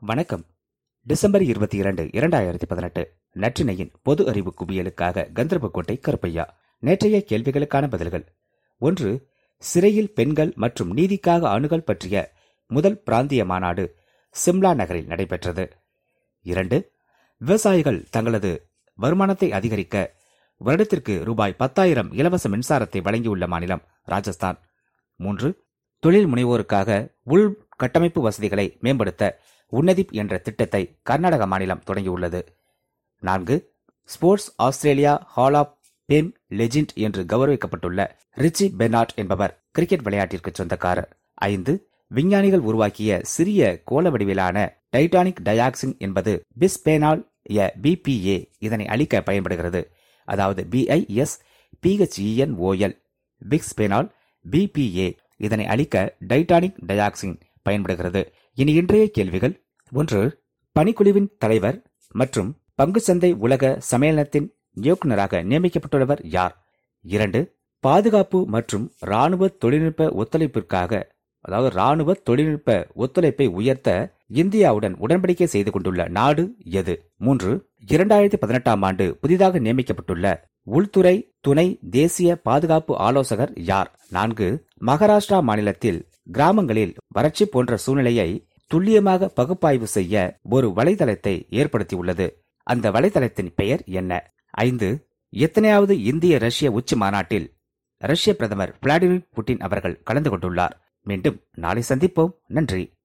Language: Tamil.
வணக்கம். டிசம்பர் இருபத்தி இரண்டு இரண்டாயிரத்தி பதினெட்டு. நற்றினையின் பொது அறிவு குவியலுக்காக கந்தர்போட்டை கருப்பையா. நேற்றைய கேள்விகளுக்கான பதில்கள். ஒன்று சிறையில் பெண்கள் மற்றும் நீதிக்காக அணுகல் பற்றிய முதல் பிராந்திய மாநாடு சிம்லா நகரில் நடைபெற்றது. இரண்டு விவசாயிகள் தங்களது வருமானத்தை அதிகரிக்க வருடத்திற்கு ரூபாய் பத்தாயிரம் இலவச மின்சாரத்தை வழங்கியுள்ள மாநிலம் ராஜஸ்தான். மூன்று தொழில் முனைவோருக்காக உள் கட்டமைப்பு வசதிகளை மேம்படுத்த உன்னதிப் என்ற திட்டத்தை கர்நாடக மாநிலம் தொடங்கியுள்ளது. நான்கு sports Australia hall of fame legend என்று கௌரவிக்கப்பட்டுள்ள ரிச்சி பெனாட் என்பவர் கிரிக்கெட் விளையாட்டிற்கு சொந்தக்காரர். ஐந்து விஞ்ஞானிகள் உருவாக்கிய சிறிய கோல வடிவிலான டைட்டானிக் டயாக்சின் என்பது பிஸ்பேனால் எ பிபிஏ இதனை அழிக்க பயன்படுகிறது. அதாவது பிஐஎஸ் பிஹெச்இஎன்ஓஎல் பிக்ஸ்பேனால் பிபிஏ இதனை அழிக்க டைட்டானிக் டயாக்சின் பயன்படுகிறது. இனி இன்றைய கேள்விகள் ஒன்று பணிக்குழுவின் தலைவர் மற்றும் பங்குச்சந்தை உலக சம்மேளனத்தின் இயக்குநராக நியமிக்கப்பட்டுள்ளவர் யார்? இரண்டு பாதுகாப்பு மற்றும் ராணுவ தொழில்நுட்ப ஒத்துழைப்பிற்காக அதாவது ராணுவ தொழில்நுட்ப ஒத்துழைப்பை உயர்த்த இந்தியாவுடன் உடன்படிக்கை செய்து கொண்டுள்ள நாடு எது? மூன்று இரண்டாயிரத்தி பதினெட்டாம் ஆண்டு புதிதாக நியமிக்கப்பட்டுள்ள உள்துறை துணை தேசிய பாதுகாப்பு ஆலோசகர் யார்? நான்கு மகாராஷ்டிரா மாநிலத்தில் கிராமங்களில் வறட்சி போன்ற சூழ்நிலையை துல்லியமாக பகுப்பாய்வு செய்ய ஒரு வலைதளத்தை ஏற்படுத்தியுள்ளது. அந்த வலைதளத்தின் பெயர் என்ன? ஐந்து. எத்தனையாவது இந்திய ரஷ்ய உச்சி மாநாட்டில் ரஷ்ய பிரதமர் விளாடிமிர் புட்டின் அவர்கள் கலந்து கொண்டுள்ளார். மீண்டும் நாளை சந்திப்போம். நன்றி.